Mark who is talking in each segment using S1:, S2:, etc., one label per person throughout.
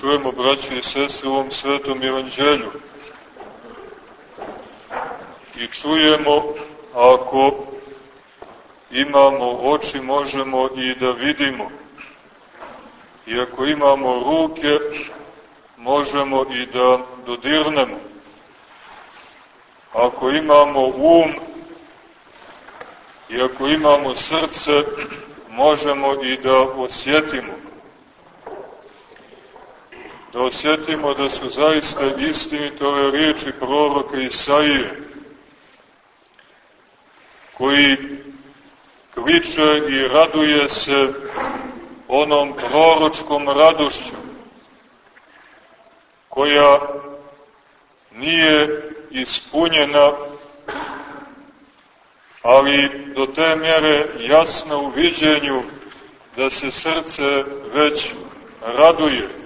S1: čujemo, braći i sestre, u ovom svetom evanđelju. I čujemo, ako imamo oči, možemo i da vidimo. I ako imamo ruke, možemo i da dodirnemo. Ako imamo um i ako imamo srce, možemo i da osjetimo. Da osjetimo da su zaista istinite ove riječi proroka Isaije, koji kliče i raduje se onom proročkom radošću, koja nije ispunjena, ali do te mjere jasna u viđenju da se srce već raduje.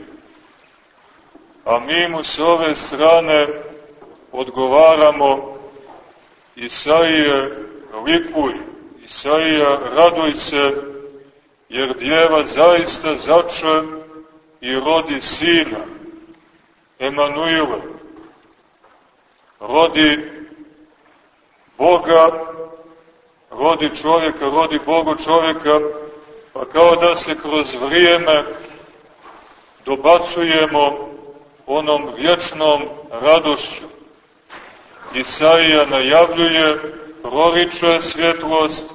S1: A mi mu s ove strane odgovaramo Isaije likuj, Isaija raduj se, jer djeva zaista zače i rodi sina, Emanuila, rodi Boga, rodi čovjeka, rodi Bogu čovjeka, pa kao da se kroz vrijeme dobacujemo onom vječnom radošću. Isaija najavljuje, proriče svjetlost,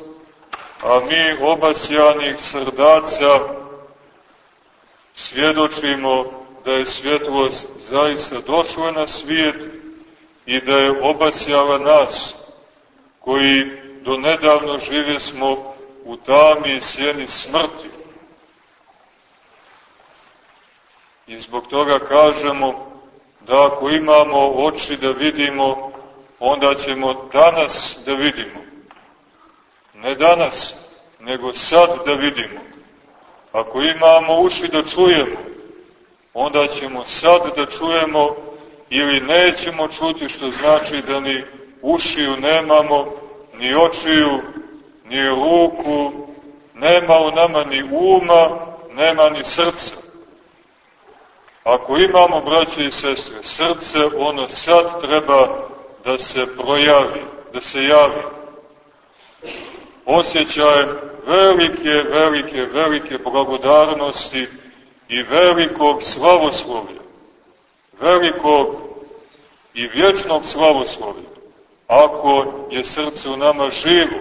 S1: a mi obasjanih srdaca svjedočimo da je svjetlost zaista došla na svijet i da je obasjala nas, koji do nedavno žive smo u tami i sjeni smrti. I zbog toga kažemo da ako imamo oči da vidimo, onda ćemo danas da vidimo. Ne danas, nego sad da vidimo. Ako imamo uši da čujemo, onda ćemo sad da čujemo ili nećemo čuti, što znači da ni ušiju nemamo, ni očiju, ni ruku, nema u nama ni uma, nema ni srca. Ako imamo, braće i sestre, srce, ono sad treba da se projavi, da se javi. Osjećajem velike, velike, velike blagodarnosti i velikog slavoslovlja, velikog i vječnog slavoslovlja, ako je srce u nama živo.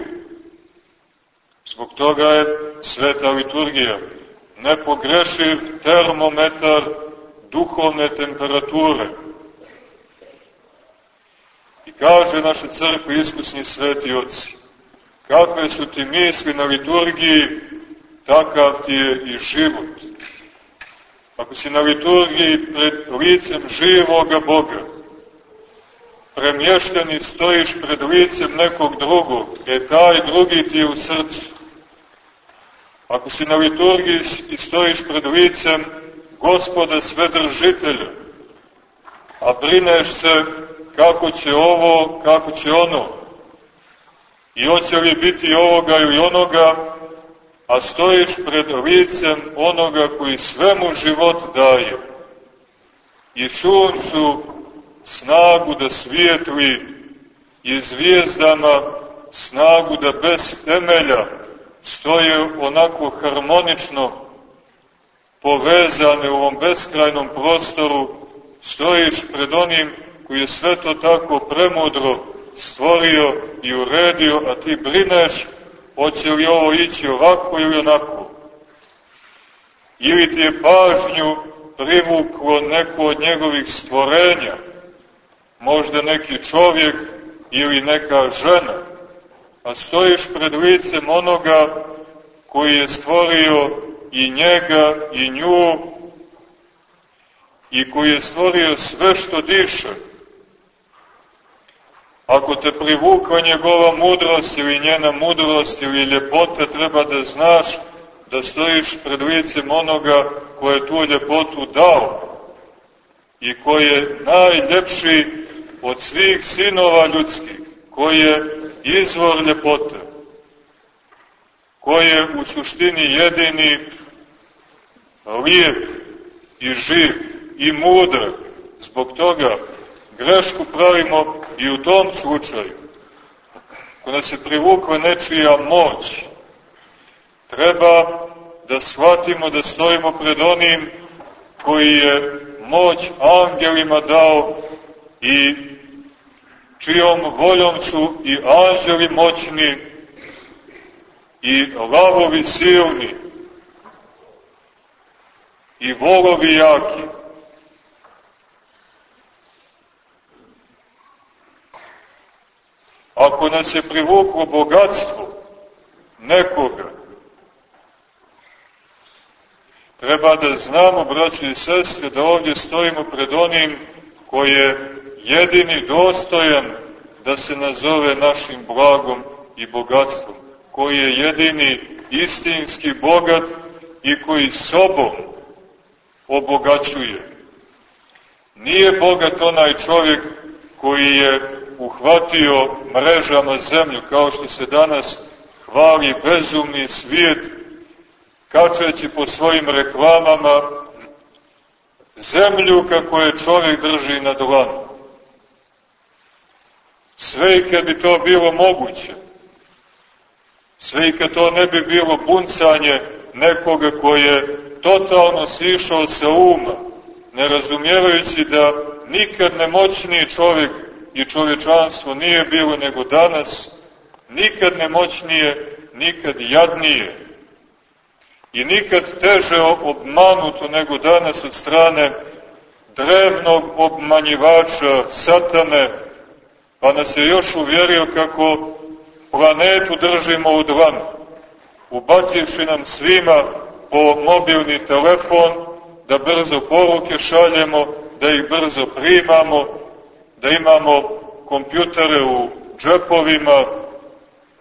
S1: Zbog toga je sveta liturgija nepogrešiv termometar duhovne temperature. I kaže naše crkve iskusni sveti oci, kakve su ti misli na liturgiji, takav ti je i život. Ako si na liturgiji pred licem živoga Boga, premješteni stojiš pred licem nekog drugog, e taj drugi ti je u srcu. Ako si na liturgiji i stojiš pred licem gospoda svedržitelja, a brineš se kako će ovo, kako će ono, i hoće li biti ovoga ili onoga, a stojiš pred licem onoga koji svemu život daje. I suncu snagu da svijetli i zvijezdama snagu da bez temelja stoje onako harmonično povezane u ovom beskrajnom prostoru, stojiš pred onim koji je sve to tako premudro stvorio i uredio, a ti brineš hoće li ovo ići ovako ili onako. Ili ti je pažnju privuklo neko od njegovih stvorenja, možda neki čovjek ili neka žena, a stojiš pred licem onoga koji je stvorio i njega i nju i koji je stvorio sve što diše. Ako te privukla njegova mudrost ili njena mudrost ili ljepota, treba da znaš da stojiš pred licem onoga koje je tu ljepotu dao i koji je najljepši od svih sinova ljudskih, koji je izvor ljepote, koji je u suštini jedini lijep i živ i mudar. Zbog toga grešku pravimo i u tom slučaju. Ako nas je privukla nečija moć, treba da shvatimo da stojimo pred onim koji je moć angelima dao i čijom voljom su i anđeli moćni i lavovi silni i volovi jaki. Ako nas je privuklo bogatstvo nekoga, treba da znamo, braći i sestre, da ovdje stojimo pred onim koji je jedini dostojan da se nazove našim blagom i bogatstvom, koji je jedini istinski bogat i koji sobom obogaćuje. Nije bogat onaj čovjek koji je uhvatio mrežama zemlju, kao što se danas hvali bezumni svijet, kačeći po svojim reklamama zemlju kako je čovjek drži na dlanu. Sve i kad bi to bilo moguće, sve i kad to ne bi bilo buncanje nekoga koji je totalno sišao sa uma, ne razumijevajući da nikad nemoćniji čovjek i čovječanstvo nije bilo nego danas, nikad nemoćnije, nikad jadnije. I nikad teže obmanuto nego danas od strane drevnog obmanjivača satane, pa nas je još uvjerio kako planetu držimo u dlanu, ubacivši nam svima po mobilni telefon, da brzo poruke šaljemo, da ih brzo primamo, da imamo kompjutere u džepovima,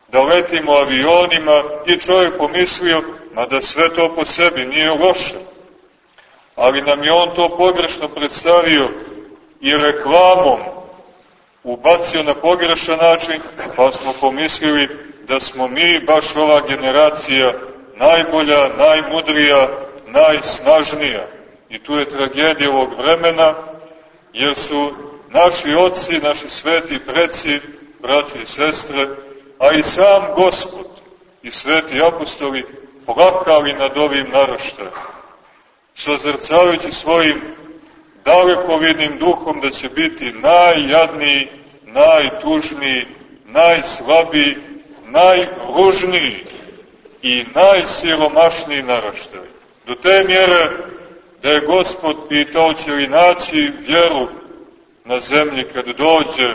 S1: da letimo avionima i čovjek pomislio, mada sve to po sebi nije loše, ali nam je on to pogrešno predstavio i reklamom ubacio na pogrešan način, pa smo pomislili da smo mi, baš ova generacija, najbolja, najmudrija, najsnažnija. I tu je tragedija ovog vremena, jer su naši oci, naši sveti preci, braći i sestre, a i sam Gospod i sveti apostoli plakali nad ovim naraštajem, sozrcavajući svojim dalekovidnim duhom da će biti najjadniji, najtužniji, najslabiji, najružniji i najsiromašniji naraštaj. Do te mjere da je Gospod pitao će li naći vjeru na zemlji kad dođe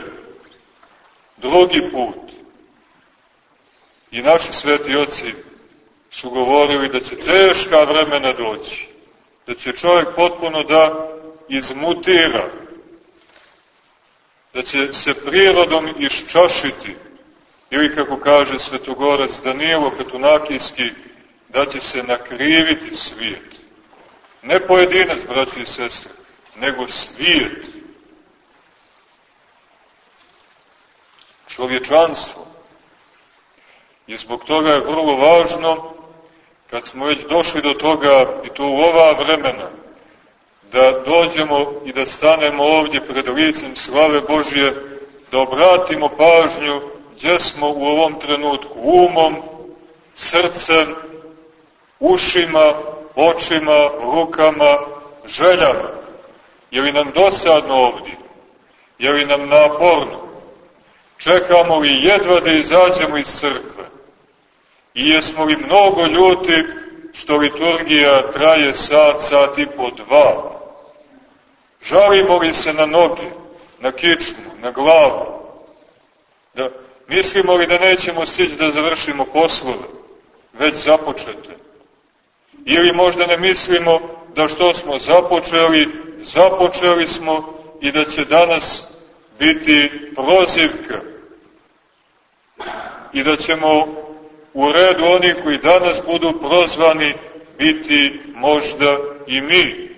S1: drugi put. I naši sveti oci su govorili da će teška vremena doći, da će čovjek potpuno da izmutira, da će se prirodom iščašiti, ili kako kaže svetogorac Danilo Katunakijski, da će se nakriviti svijet. Ne pojedinac, braći i sestre, nego svijet. Čovječanstvo. I zbog toga je vrlo važno, kad smo već došli do toga, i to u ova vremena, da dođemo i da stanemo ovdje pred licem slave Božje, da obratimo pažnju gdje smo u ovom trenutku, umom, srcem, ušima, očima, rukama, željama. Je li nam dosadno ovdje? Je li nam naporno? Čekamo li jedva da izađemo iz crkve? I jesmo li mnogo ljuti što liturgija traje sat, sat i po dva? Žalimo li se na noge, na kičmu, na glavu? Da, mislimo li da nećemo stići da završimo poslove, već započete? Ili možda ne mislimo da što smo započeli, započeli smo i da će danas biti prozivka i da ćemo u redu oni koji danas budu prozvani biti možda i mi.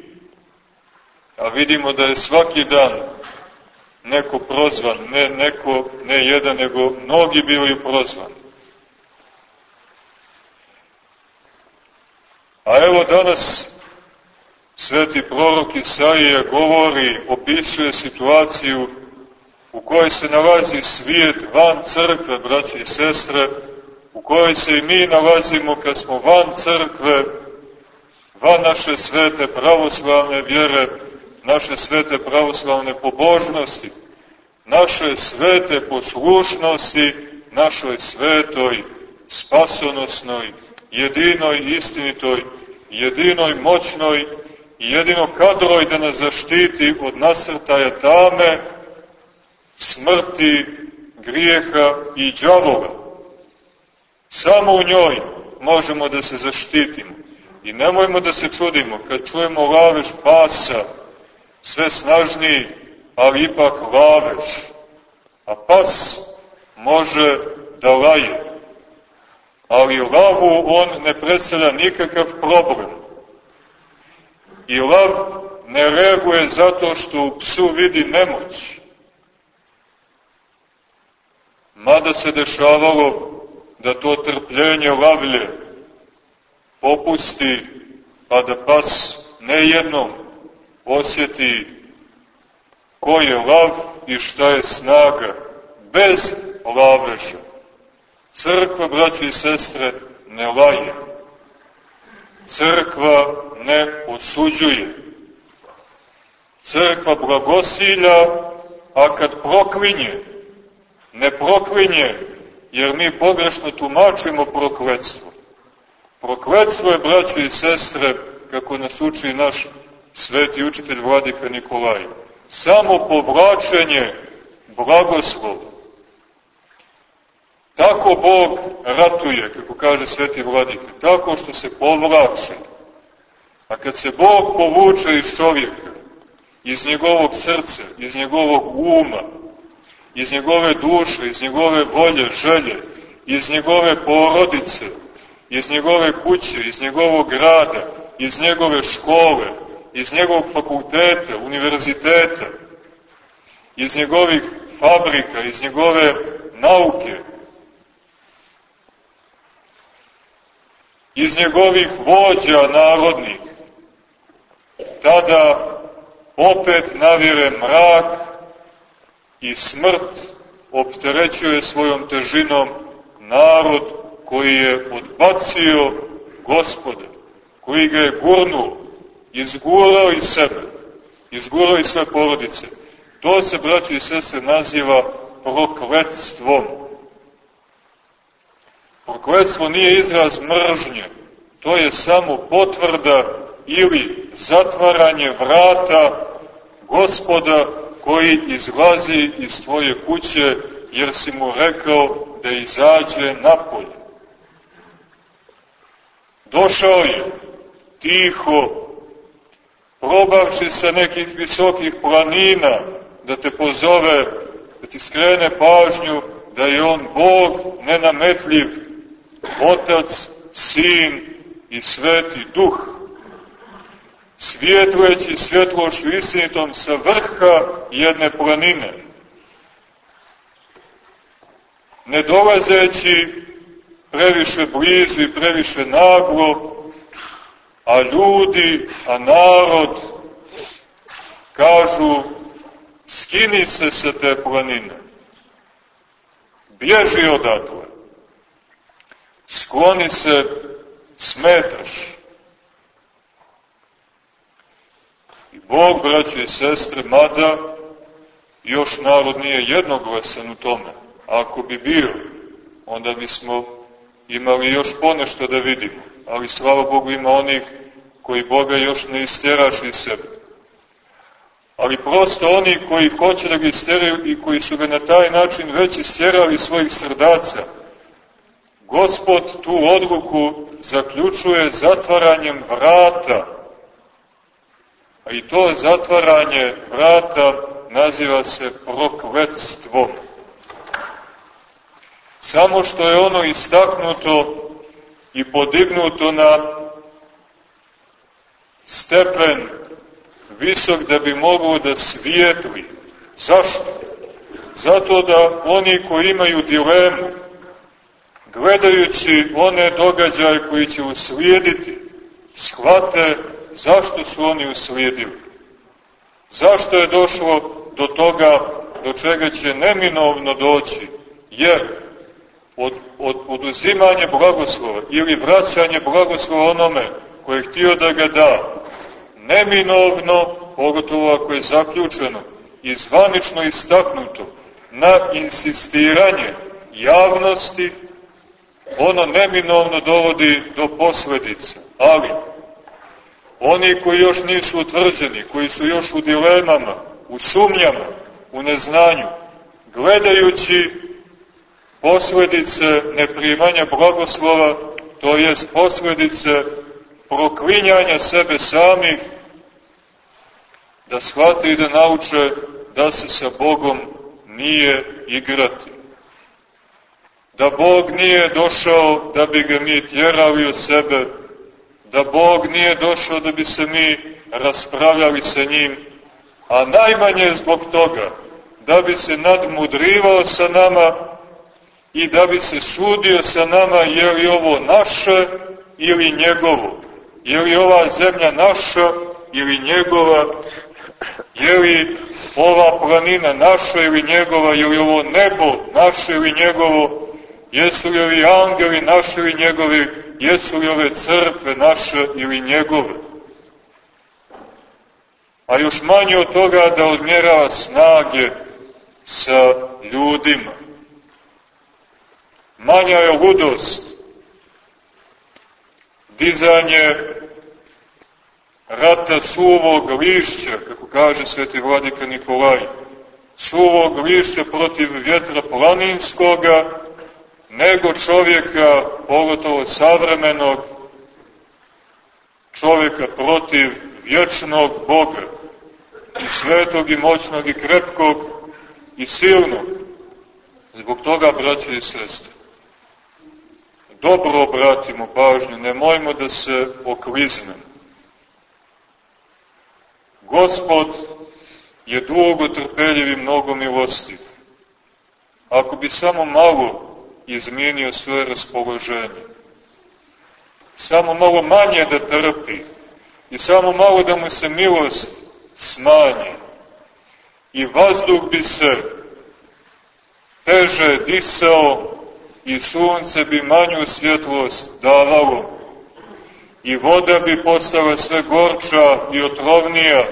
S1: A vidimo da je svaki dan neko prozvan, ne neko, ne jedan, nego mnogi bili prozvani. A evo danas Sveti prorok Isaija govori, opisuje situaciju u kojoj se nalazi svijet van crkve, braće i sestre, u kojoj se i mi nalazimo kad smo van crkve, van naše svete pravoslavne vjere, naše svete pravoslavne pobožnosti, naše svete poslušnosti, našoj svetoj, spasonosnoj, jedinoj, istinitoj, jedinoj, moćnoj i jedino kadroj da nas zaštiti od nasrtaja tame, smrti, grijeha i džavoga. Samo u njoj možemo da se zaštitimo. I nemojmo da se čudimo kad čujemo lavež pasa, sve snažniji, ali ipak lavež. A pas može da laje. Ali lavu on ne predstavlja nikakav problem. I lav ne reaguje zato što u psu vidi nemoć. Mada se dešavalo da to trpljenje lavlje popusti, pa da pas ne jednom osjeti ko je lav i šta je snaga, bez laveža. Crkva, braći i sestre, ne laje. Crkva ne osuđuje. Crkva blagosilja, a kad proklinje, ne proklinje, jer mi pogrešno tumačimo prokledstvo. Prokledstvo je, braći i sestre, kako nas uči naš sveti učitelj Vladika Nikolaj, samo povlačenje blagoslova. Tako Bog ratuje, kako kaže sveti Vladika, tako što se povlače. A kad se Bog povuče iz čovjeka, iz njegovog srca, iz njegovog uma, iz njegove duše, iz njegove volje, želje, iz njegove porodice, iz njegove kuće, iz njegovog grada, iz njegove škole, iz njegovog fakulteta, univerziteta, iz njegovih fabrika, iz njegove nauke, iz njegovih vođa narodnih, tada opet navire mrak i smrt opterećuje svojom težinom narod koji je odbacio gospoda, koji ga je gurnuo, izgurao iz sebe, izgurao iz sve porodice. To se, braći i sestre, naziva prokletstvom. Prokletstvo nije izraz mržnje, to je samo potvrda ili zatvaranje vrata gospoda koji izlazi iz tvoje kuće jer si mu rekao da izađe napolje. Došao je tiho, probavši sa nekih visokih planina da te pozove, da ti skrene pažnju da je on Bog nenametljiv, Otac, Sin i Sveti Duh, svjetleći svjetlošću istinitom sa vrha jedne planine, ne dolazeći previše blizu i previše naglo, a ljudi, a narod kažu skini se sa te planine, bježi odatle, skloni se, smetaš. I Bog, braće i sestre, mada još narod nije jednoglasan u tome, ako bi bio, onda bismo imali još ponešto da vidimo, ali slava Bogu ima onih koji Boga još ne istjeraš iz sebe. Ali prosto oni koji hoće da ga istjeraju i koji su ga na taj način već istjerali svojih srdaca, Gospod tu odluku zaključuje zatvaranjem vrata, a i to zatvaranje vrata naziva se prokletstvom. Samo što je ono istaknuto i podignuto na stepen visok da bi moglo da svijetli. Zašto? Zato da oni koji imaju dilemu, gledajući one događaje koji će uslijediti, shvate Zašto su oni uslijedili? Zašto je došlo do toga do čega će neminovno doći? Jer od, od oduzimanje blagoslova ili vraćanje blagoslova onome koje je htio da ga da, neminovno, pogotovo ako je zaključeno, i zvanično istaknuto na insistiranje javnosti, ono neminovno dovodi do posledica. Ali, oni koji još nisu utvrđeni, koji su još u dilemama, u sumnjama, u neznanju, gledajući posledice neprimanja blagoslova, to jest posledice proklinjanja sebe samih, da shvate i da nauče da se sa Bogom nije igrati. Da Bog nije došao da bi ga mi tjerali od sebe, da Bog nije došao da bi se mi raspravljali sa njim, a najmanje zbog toga da bi se nadmudrivao sa nama i da bi se sudio sa nama je li ovo naše ili njegovo, je li ova zemlja naša ili njegova, je li ova planina naša ili njegova, je li ovo nebo naše ili njegovo, jesu li ovi angeli naši ili njegovi, jesu li ove crkve naše ili njegove. A još manje od toga da odmjerava snage sa ljudima. Manja je ludost, dizanje rata suvog lišća, kako kaže sveti vladika Nikolaj, suvog lišća protiv vjetra planinskoga, nego čovjeka, pogotovo savremenog, čovjeka protiv vječnog Boga, i svetog i moćnog i krepkog i silnog. Zbog toga, braće i sestre, dobro obratimo pažnju, nemojmo da se okliznemo. Gospod je dugo trpeljiv i mnogo milostiv. Ako bi samo malo izmijenio svoje raspoloženje, samo malo manje da trpi i samo malo da mu se milost smanji i vazduh bi se teže disao i sunce bi manju svjetlost davalo i voda bi postala sve gorča i otrovnija,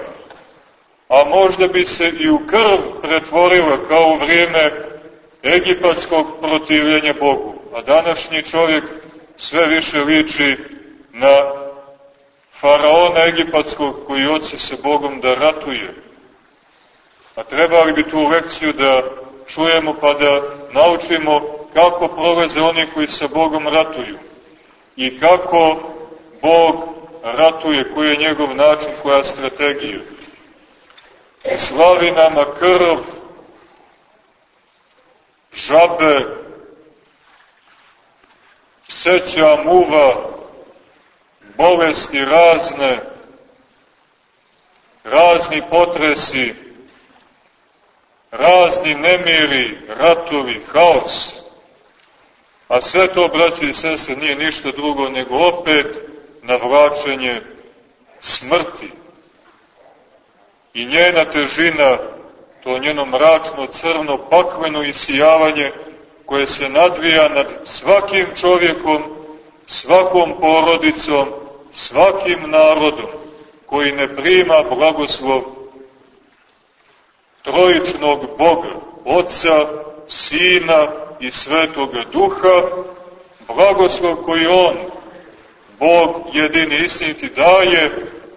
S1: a možda bi se i u krv pretvorila kao u vrijeme egipatskog protivljenja Bogu. A današnji čovjek sve više liči na faraona egipatskog koji oće se Bogom da ratuje. A trebali bi tu lekciju da čujemo pa da naučimo kako prolaze oni koji sa Bogom ratuju i kako Bog ratuje, koji je njegov način, koja strategija. Slavi nama krv, žabe, pseća muva, bolesti razne, razni potresi, razni nemiri, ratovi, haos. A sve to, braći i sese, nije ništa drugo nego opet navlačenje smrti. I njena težina, to njeno mračno, crno, pakveno isijavanje koje se nadvija nad svakim čovjekom, svakom porodicom, svakim narodom koji ne prima blagoslov trojičnog Boga, Otca, Sina i Svetoga Duha, blagoslov koji On Bog jedini istiniti daje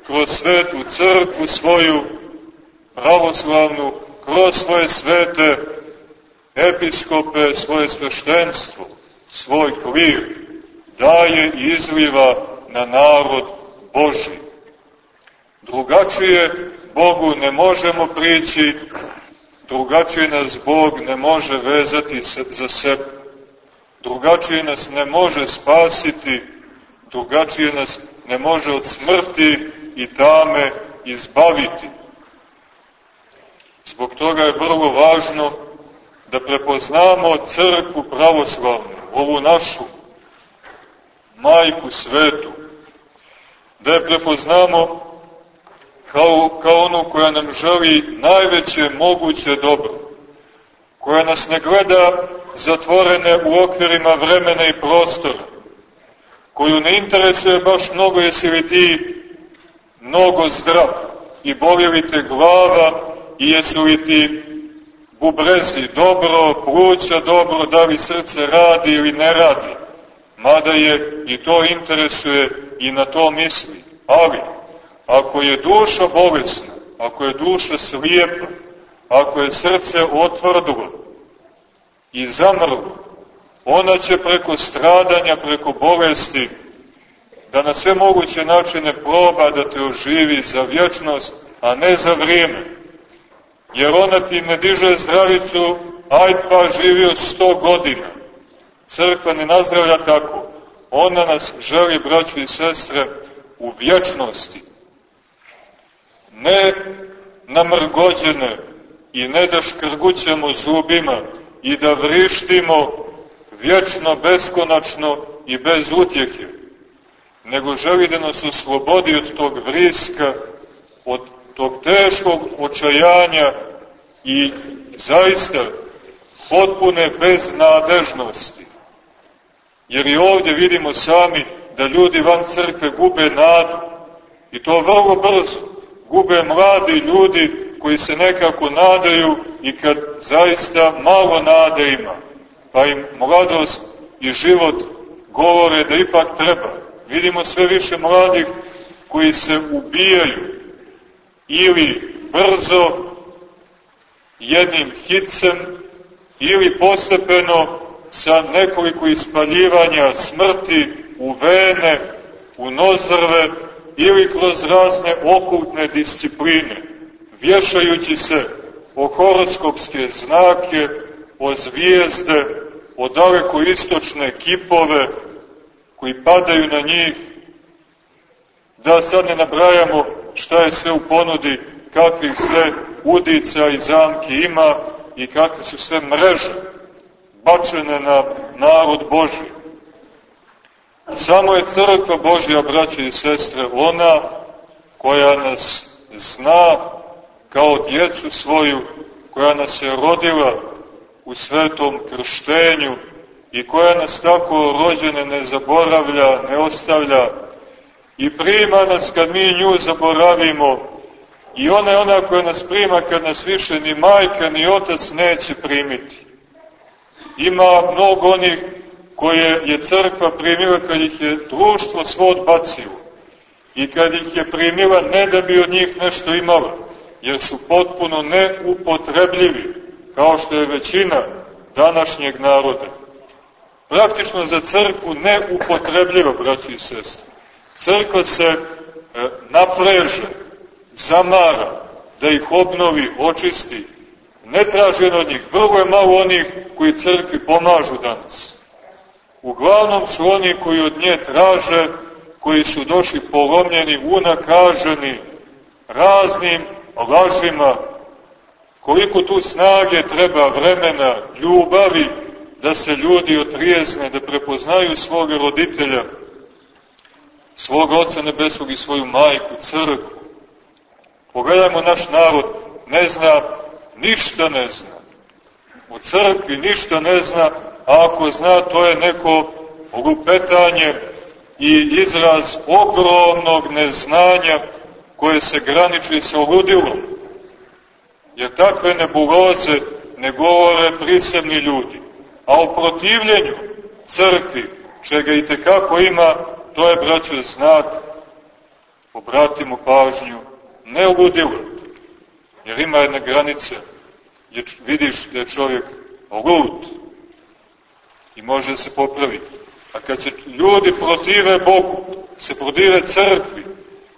S1: kroz svetu crkvu svoju pravoslavnu, kroz svoje svete episkope, svoje sveštenstvo, svoj klir, daje i izliva na narod Boži. Drugačije Bogu ne možemo prići, drugačije nas Bog ne može vezati za sebe, drugačije nas ne može spasiti, drugačije nas ne može od smrti i tame izbaviti. Zbog toga je vrlo važno da prepoznamo crkvu pravoslavnu, ovu našu majku svetu, da je prepoznamo kao, kao onu koja nam želi najveće moguće dobro, koja nas ne gleda zatvorene u okvirima vremena i prostora, koju ne interesuje baš mnogo jesi li ti mnogo zdrav i boli li te glava i jesu li ti bubrezi dobro, pluća dobro, da li srce radi ili ne radi, mada je i to interesuje i na to misli. Ali, ako je duša bolesna, ako je duša slijepa, ako je srce otvrdilo i zamrlo, ona će preko stradanja, preko bolesti, da na sve moguće načine proba da te oživi za vječnost, a ne za vrijeme. Jer ona ti ne diže zdravicu, aj pa živio sto godina. Crkva ne nazdravlja tako. Ona nas želi, braći i sestre, u vječnosti. Ne namrgođene i ne da škrgućemo zubima i da vrištimo vječno, beskonačno i bez utjehe, nego želi da nas oslobodi od tog vriska, od tog teškog očajanja i zaista potpune beznadežnosti. Jer i ovdje vidimo sami da ljudi van crkve gube nadu. I to vrlo brzo. Gube mladi ljudi koji se nekako nadaju i kad zaista malo nade ima. Pa im mladost i život govore da ipak treba. Vidimo sve više mladih koji se ubijaju ili brzo jednim hicem ili postepeno sa nekoliko ispaljivanja smrti u vene, u nozrve ili kroz razne okultne discipline, vješajući se o horoskopske znake, o zvijezde, o daleko istočne kipove koji padaju na njih, da sad ne nabrajamo šta je sve u ponudi, kakvih sve udica i zamki ima i kakve su sve mreže bačene na narod Boži. Samo je crkva Božja, braće i sestre, ona koja nas zna kao djecu svoju, koja nas je rodila u svetom krštenju i koja nas tako rođene ne zaboravlja, ne ostavlja i prima nas kad mi nju zaboravimo i ona je ona koja nas prima kad nas više ni majka ni otac neće primiti. Ima mnogo onih koje je crkva primila kad ih je društvo svo odbacilo i kad ih je primila ne da bi od njih nešto imala, jer su potpuno neupotrebljivi, kao što je većina današnjeg naroda. Praktično za crkvu neupotrebljiva, braći i sestri. Crkva se e, napreže, zamara, da ih obnovi, očisti. Ne traži od njih. Vrlo je malo onih koji crkvi pomažu danas. Uglavnom su oni koji od nje traže, koji su došli polomljeni, unakaženi raznim lažima, koliko tu snage treba vremena, ljubavi, da se ljudi otrijezne, da prepoznaju svog roditelja, svog oca nebeskog i svoju majku, crkvu. Pogledajmo naš narod, ne zna, ništa ne zna. U crkvi ništa ne zna, a ako zna, to je neko lupetanje i izraz ogromnog neznanja koje se graniči sa ludilom. Jer takve nebuloze ne govore prisebni ljudi. A o protivljenju crkvi, čega i tekako ima, to je, braćo, znak, obratimo pažnju, ne ludilo, jer ima jedna granica gdje vidiš da je čovjek lud, i može da se popravi. A kad se ljudi protive Bogu, se protive crkvi,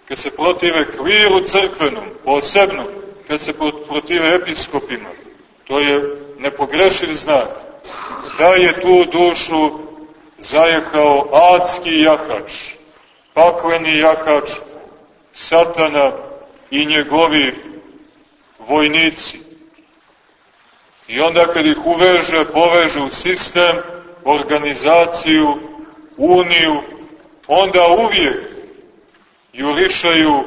S1: kad se protive kliru crkvenom, posebno, kad se protive episkopima, to je nepogrešiv znak. Da je tu dušu zajehao adski jahač, pakleni jahač, satana i njegovi vojnici. I onda kad ih uveže, poveže u sistem, organizaciju, uniju, onda uvijek jurišaju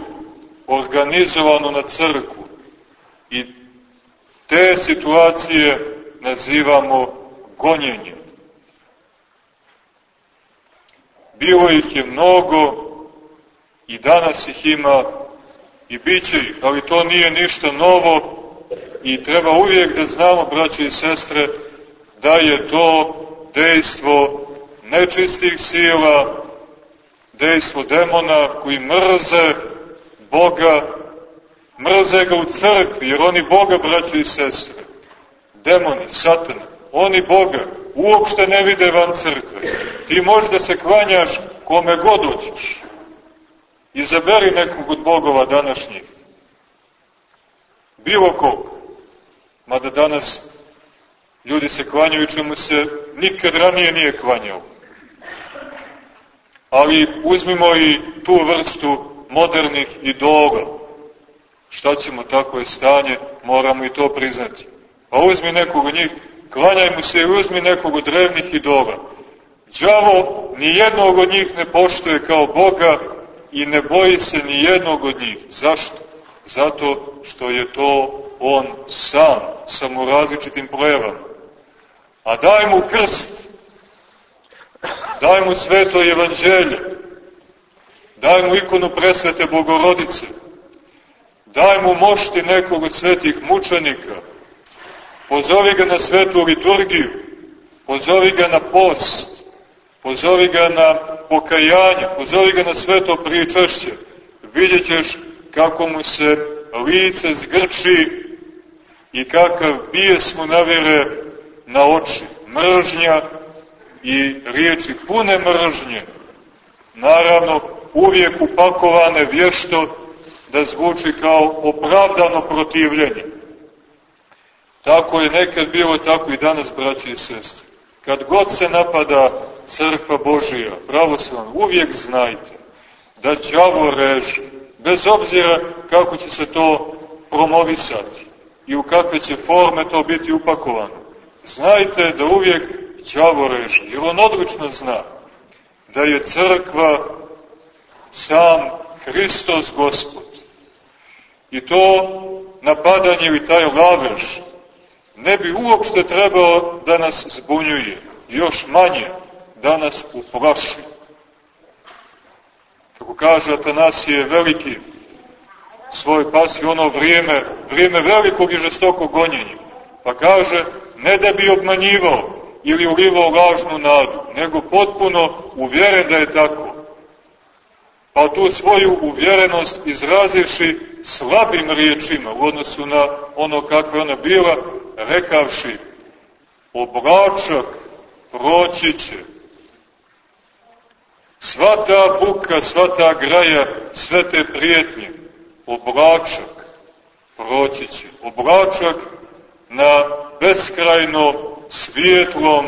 S1: organizovano na crkvu. I te situacije nazivamo gonjenjem. Bilo ih je mnogo i danas ih ima i bit će ih, ali to nije ništa novo i treba uvijek da znamo, braće i sestre, da je to dejstvo nečistih sila, dejstvo demona koji mrze Boga, mrze ga u crkvi, jer oni Boga, braće i sestre, demoni, satana, oni Boga, uopšte ne vide van crkve. Ti možeš da se klanjaš kome god hoćeš. Izaberi nekog od bogova današnjih. Bilo kog. Mada danas ljudi se klanjaju čemu se nikad ranije nije klanjao. Ali uzmimo i tu vrstu modernih idola. Šta ćemo, tako je stanje, moramo i to priznati. Pa uzmi nekog od njih, klanjaj mu se i uzmi nekog od drevnih idola. Đavo ni jednog od njih ne poštuje kao Boga i ne boji se ni jednog od njih. Zašto? Zato što je to on sam, samo različitim plevama. A daj mu krst, daj mu sveto evanđelje, daj mu ikonu presvete bogorodice, daj mu mošti nekog od svetih mučenika, pozovi ga na svetu liturgiju, pozovi ga na post, pozovi ga na pokajanje, pozovi ga na sveto pričašće, vidjet ćeš kako mu se lice zgrči i kakav bijes mu navire na oči. Mržnja i riječi pune mržnje, naravno uvijek upakovane vješto da zvuči kao opravdano protivljenje. Tako je nekad bilo, tako i danas, braći i sestre. Kad god se napada crkva Božija, pravoslavna, uvijek znajte da đavo reže, bez obzira kako će se to promovisati i u kakve će forme to biti upakovano. Znajte da uvijek đavo reže, jer on odlično zna da je crkva sam Hristos Gospod. I to napadanje ili taj lavež ne bi uopšte trebao da nas zbunjuje, još manje da nas uplaši. Kako kaže Atanasije Veliki, svoj pas i ono vrijeme, vrijeme velikog i žestokog gonjenja. Pa kaže, ne da bi obmanjivao ili ulivao lažnu nadu, nego potpuno uvjeren da je tako. Pa tu svoju uvjerenost izrazivši slabim riječima u odnosu na ono kako ona bila, rekavši, oblačak proći će. Sva ta buka, sva ta graja, sve te prijetnje, oblačak proći će. Oblačak na beskrajno svijetlom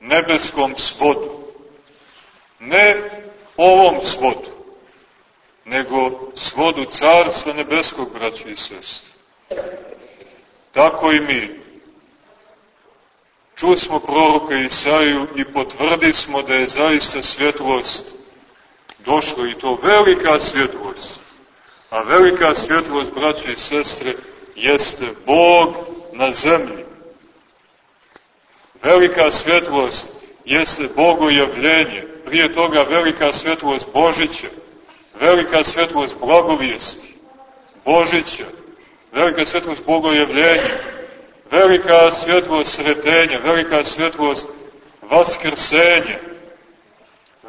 S1: nebeskom svodu. Ne ovom svodu, nego svodu Carstva Nebeskog, braći i sestri. Tako i mi. Čuli smo proroka Isaju i potvrdi smo da je zaista svjetlost došla i to velika svjetlost. A velika svjetlost, braće i sestre, jeste Bog na zemlji. Velika svjetlost jeste Bogojavljenje, prije toga velika svjetlost Božića, velika svjetlost blagovijesti, Božića, velika svjetlost Bogojavljenja, velika svjetlost sretenja, velika svjetlost vaskrsenja,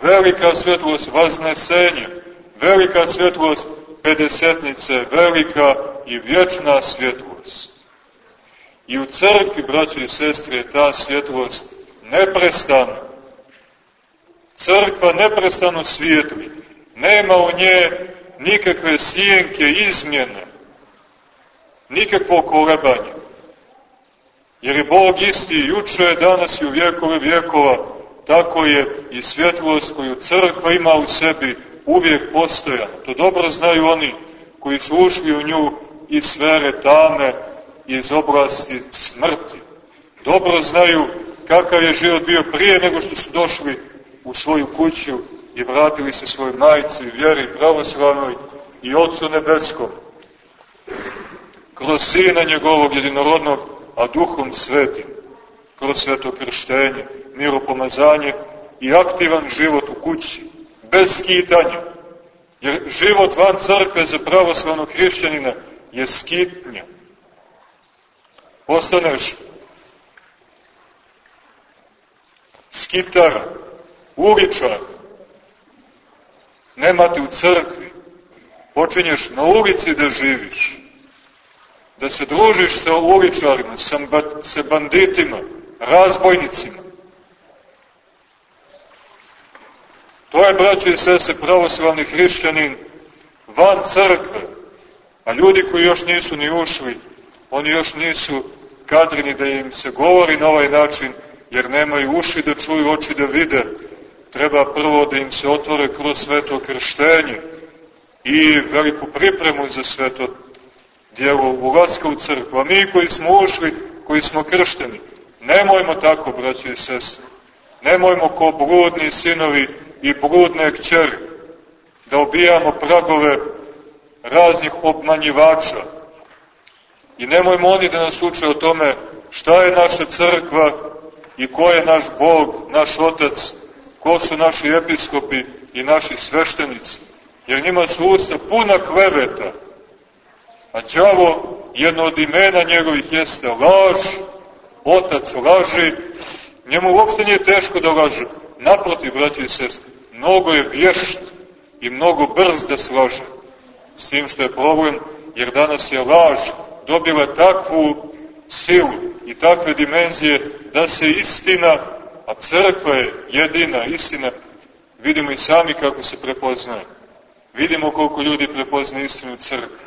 S1: velika svjetlost vaznesenja, velika svjetlost pedesetnice, velika i vječna svjetlost. I u crkvi, braći i sestre, je ta svjetlost neprestana. Crkva neprestano svijetli. Nema u nje nikakve sjenke, izmjene, nikakvo kolebanje. Jer je Bog isti juče, danas i u vjekove vjekova, tako je i svjetlost koju crkva ima u sebi uvijek postojan. To dobro znaju oni koji su ušli u nju iz sfere tame, iz oblasti smrti. Dobro znaju kakav je život bio prije nego što su došli u svoju kuću i vratili se svoj majici, vjeri pravoslavnoj i Otcu Nebeskom. Kroz Sina njegovog jedinorodnog, a Duhom Svetim, kroz sveto krštenje, miropomazanje i aktivan život u kući, bez skitanja. Jer život van crkve za pravoslavnog hrišćanina je skitnja. Postaneš skitar, uličar, nema te u crkvi, počinješ na ulici da živiš, da se družiš sa uličarima, sa, sa banditima, razbojnicima. To je, braćo i sese, pravoslavni hrišćanin van crkve, a ljudi koji još nisu ni ušli, oni još nisu kadrini da im se govori na ovaj način, jer nemaju uši da čuju, oči da vide, treba prvo da im se otvore kroz sveto krštenje i veliku pripremu za sveto djelo ulazka u crkvu. A mi koji smo ušli, koji smo kršteni, nemojmo tako, braći i sestri, nemojmo ko bludni sinovi i bludne kćeri, da obijamo pragove raznih obmanjivača. I nemojmo oni da nas uče o tome šta je naša crkva i ko je naš Bog, naš Otac, ko su naši episkopi i naši sveštenici, jer njima su usta puna kleveta, a đavo jedno od imena njegovih jeste laž, otac laži, njemu uopšte nije teško da laže, naprotiv, braći i sestri, mnogo je vješt i mnogo brz da slaže, s tim što je problem, jer danas je laž dobila takvu silu i takve dimenzije da se istina a crkva je jedina istina, vidimo i sami kako se prepoznaje. Vidimo koliko ljudi prepoznaje istinu u crkvi.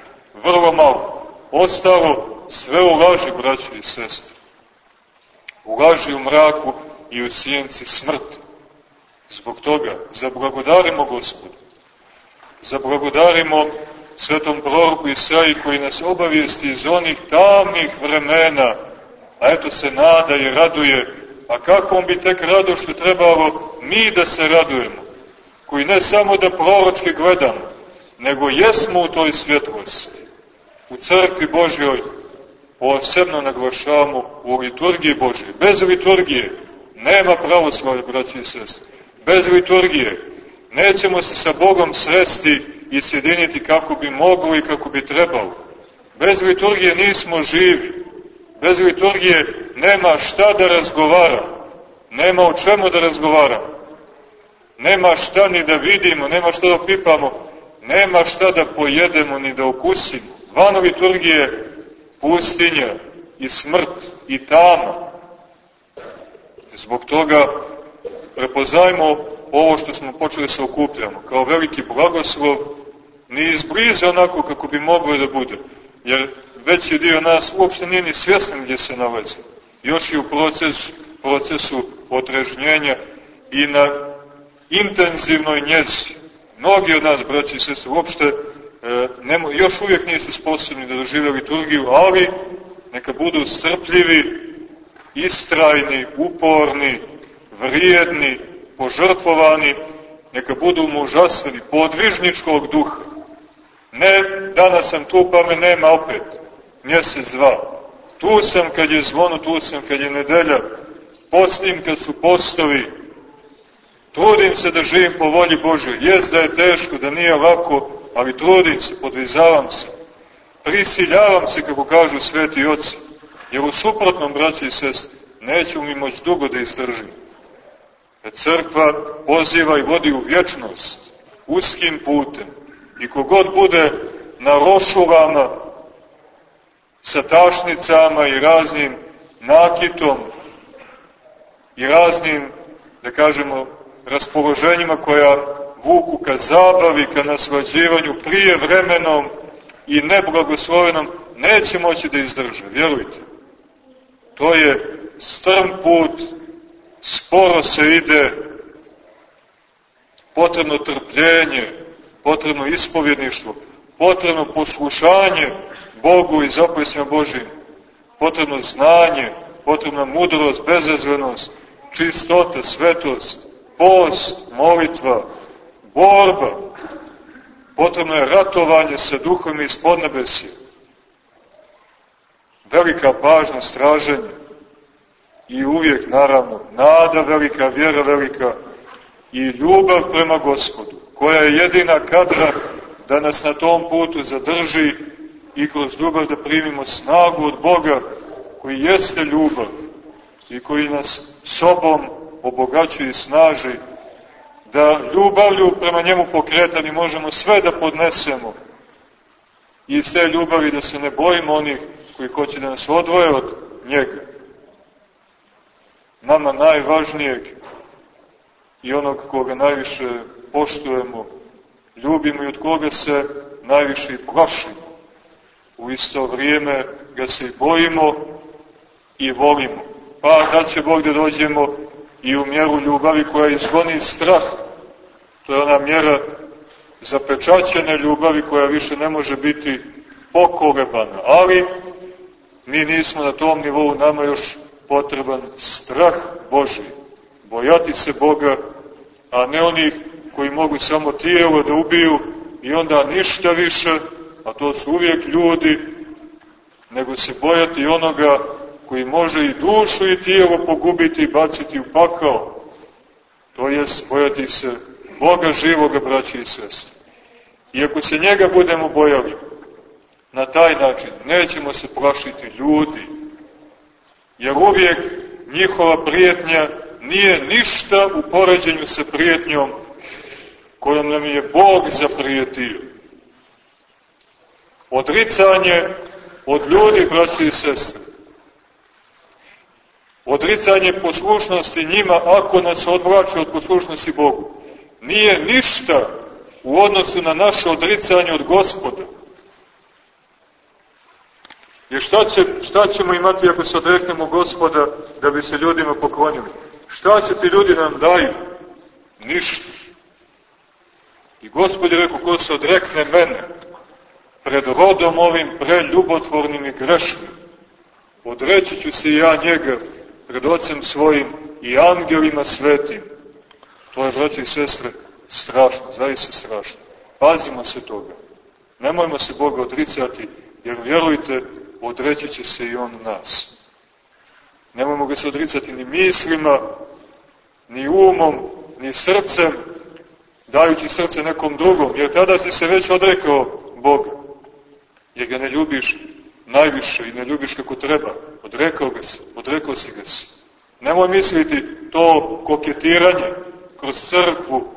S1: Vrlo malo. Ostalo sve u laži, braći i sestre. U laži u mraku i u sjenci smrti. Zbog toga zablagodarimo Gospodu. Zablagodarimo svetom proroku Isaiji koji nas obavijesti iz onih tamnih vremena, a eto se nada i raduje A kako bi tek rado što trebalo mi da se radujemo, koji ne samo da proročki gledamo, nego jesmo u toj svjetlosti. U crkvi Božjoj posebno naglašavamo u liturgiji Božjoj. Bez liturgije nema pravoslavlja, braći i sestri. Bez liturgije nećemo se sa Bogom sresti i sjediniti kako bi moglo i kako bi trebalo. Bez liturgije nismo živi. Bez liturgije nema šta da razgovara, nema o čemu da razgovara, nema šta ni da vidimo, nema šta da pipamo, nema šta da pojedemo ni da okusimo. Van liturgije pustinja i smrt i tama. Zbog toga prepoznajmo ovo što smo počeli se okupljamo kao veliki blagoslov, ni izbliza onako kako bi moglo da bude. Jer veći dio nas uopšte nije ni svjestan gdje se nalazi. Još i u procesu, procesu otrežnjenja i na intenzivnoj njezi. Mnogi od nas, braći i sestri, uopšte e, nemo, još uvijek nisu sposobni da dožive liturgiju, ali neka budu strpljivi, istrajni, uporni, vrijedni, požrtvovani, neka budu mužastveni, podvižničkog duha. Ne, danas sam tu pa me nema opet mjesec, dva. Tu sam kad je zvono, tu sam kad je nedelja. Postim kad su postovi. Trudim se da živim po volji Božoj. Jes da je teško, da nije lako, ali trudim se, podvizavam se. Prisiljavam se, kako kažu sveti oci. Jer u suprotnom, braći i sest, neću mi moći dugo da izdržim. Crkva poziva i vodi u vječnost, uskim putem. I kogod bude na rošulama, sa tašnicama i raznim nakitom i raznim, da kažemo, raspoloženjima koja vuku ka zabavi, ka naslađivanju prije vremenom i neblagoslovenom, neće moći da izdrže, vjerujte. To je strm put, sporo se ide, potrebno trpljenje, potrebno ispovjedništvo, potrebno poslušanje Bogu i zapovjestima Božim, potrebno znanje, potrebna mudrost, bezazlenost, čistota, svetost, post, molitva, borba, potrebno je ratovanje sa duhom iz podnebesije, velika pažnja, straženje. I uvijek, naravno, nada velika, vjera velika i ljubav prema gospodu, koja je jedina kadra da nas na tom putu zadrži i kroz ljubav da primimo snagu od Boga koji jeste ljubav i koji nas sobom obogaćuje i snaži, da ljubavlju prema njemu pokretani možemo sve da podnesemo i iz te ljubavi da se ne bojimo onih koji hoće da nas odvoje od njega. Nama najvažnijeg i onog koga najviše poštujemo, ljubimo i od koga se najviše i plašimo. U isto vrijeme ga se i bojimo i volimo. Pa da će Bog da dođemo i u mjeru ljubavi koja izgoni strah. To je ona mjera zapečaćene ljubavi koja više ne može biti pokolebana. Ali mi nismo na tom nivou, nama još potreban strah Boži. Bojati se Boga, a ne onih koji mogu samo tijelo da ubiju i onda ništa više, a to su uvijek ljudi, nego se bojati onoga koji može i dušu i tijelo pogubiti i baciti u pakao, to je bojati se Boga živoga, braći i sestri. I ako se njega budemo bojali na taj način, nećemo se plašiti ljudi, jer uvijek njihova prijetnja nije ništa u poređenju sa prijetnjom kojom nam je Bog zaprijetio. Odricanje od ljudi, braći i sestre, odricanje poslušnosti njima ako nas odvraća od poslušnosti Bogu, nije ništa u odnosu na naše odricanje od gospoda. Jer šta, će, šta ćemo imati ako se odreknemo gospoda da bi se ljudima poklonili? Šta će ti ljudi nam daju? Ništa. I gospod je rekao, ko se odrekne mene, pred rodom ovim preljubotvornim i grešnim, odreći ću se ja njega pred ocem svojim i angelima svetim. To je, braći i sestre, strašno, zaista strašno. Pazimo se toga. Nemojmo se Boga odricati, jer vjerujte, odreći će se i On nas. Nemojmo ga se odricati ni mislima, ni umom, ni srcem, dajući srce nekom drugom, jer tada si se već odrekao Boga. Jer ga ne ljubiš najviše i ne ljubiš kako treba. Odrekao ga se, odrekao si ga se. Nemoj misliti to koketiranje kroz crkvu,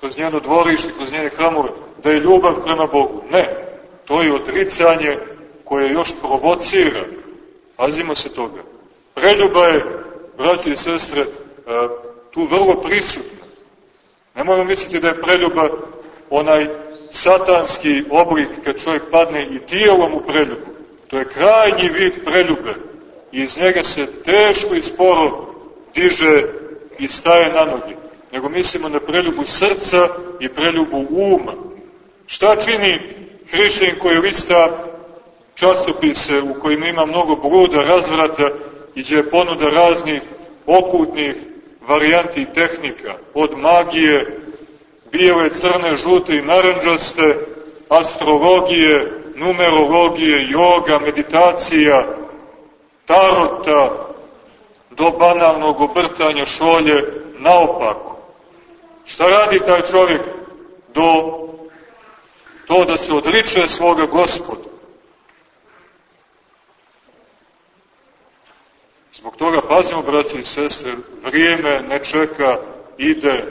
S1: kroz njeno dvorište, kroz njene hramove, da je ljubav prema Bogu. Ne, to je odricanje koje još provocira. Pazimo se toga. Preljuba je, braći i sestre, e, tu vrlo prisutna. Nemojmo misliti da je preljuba onaj satanski oblik kad čovjek padne i tijelom u preljubu. To je krajnji vid preljube. I iz njega se teško i sporo diže i staje na noge. Nego mislimo na preljubu srca i preljubu uma. Šta čini hrišćanin koji lista časopise u kojima ima mnogo bluda, razvrata i gdje je ponuda raznih okultnih varijanti tehnika, od magije, bijele, crne, žute i naranđaste, astrologije, numerologije, joga, meditacija, tarota, do banalnog obrtanja šolje, naopako. Šta radi taj čovjek do to da se odriče svoga gospoda? Zbog toga pazimo, braći i sestre, vrijeme ne čeka, ide,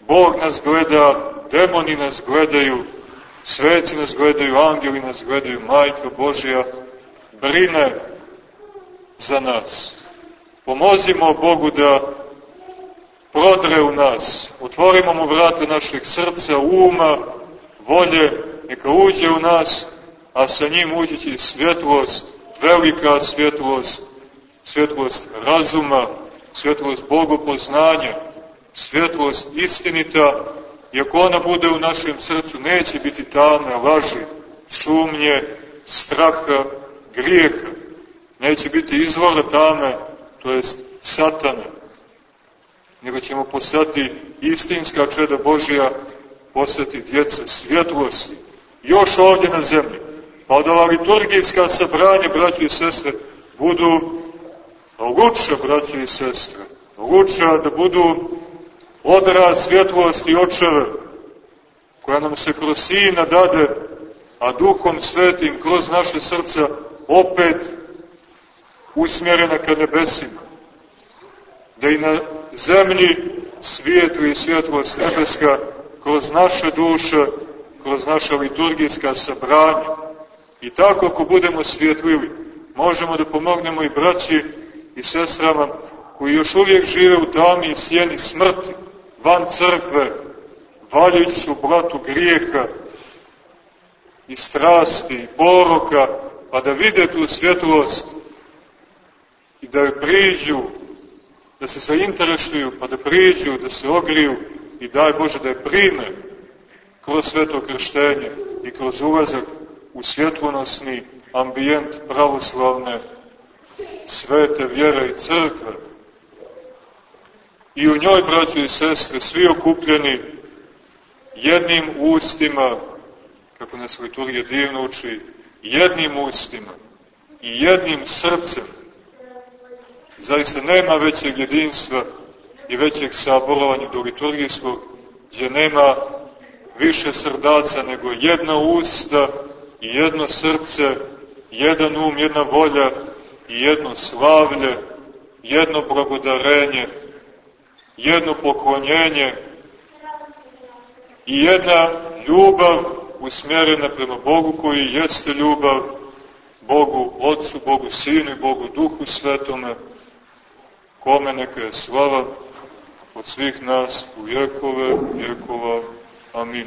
S1: Bog nas gleda, demoni nas gledaju, sveci nas gledaju, angeli nas gledaju, Majka Božja brine za nas. Pomozimo Bogu da prodre u nas, otvorimo mu vrate našeg srca, uma, volje, neka uđe u nas, a sa njim uđeći svjetlost, velika svjetlost, svjetlost razuma, svjetlost bogopoznanja, svjetlost istinita, i ako ona bude u našem srcu, neće biti tame laži, sumnje, straha, grijeha. Neće biti izvora tame, to jest satana. nego ćemo postati istinska čeda Božija, postati djeca svjetlosti, još ovdje na zemlji. Pa da ova liturgijska sabranja, braći i sestre, budu luče, braći i sestre, luče da budu odraz svjetlosti očeve, koja nam se kroz Sina dade, a Duhom Svetim kroz naše srca opet usmjerena ka nebesima. Da i na zemlji svijetlu i svjetlost nebeska kroz naše duše, kroz naša liturgijska sabranja. I tako ako budemo svjetljivi, možemo da pomognemo i braći i sestrama koji još uvijek žive u tami i sjeni smrti, van crkve, valjući su blatu grijeha i strasti i poroka, pa da vide tu svjetlost i da je priđu, da se zainteresuju, pa da priđu, da se ogriju i daj Bože da je prime kroz sveto krštenje i kroz ulazak u svjetlonosni ambijent pravoslavne svete vjere i crkve. I u njoj, braćo i sestre, svi okupljeni jednim ustima, kako nas liturgija divno uči, jednim ustima i jednim srcem. Zaista nema većeg jedinstva i većeg saborovanja do liturgijskog, gdje nema više srdaca nego jedna usta i jedno srce, jedan um, jedna volja i jedno slavlje, jedno blagodarenje, jedno poklonjenje i jedna ljubav usmjerena prema Bogu koji jeste ljubav, Bogu Otcu, Bogu Sinu i Bogu Duhu Svetome, kome neka je slava od svih nas u vjekove vjekova. Amin.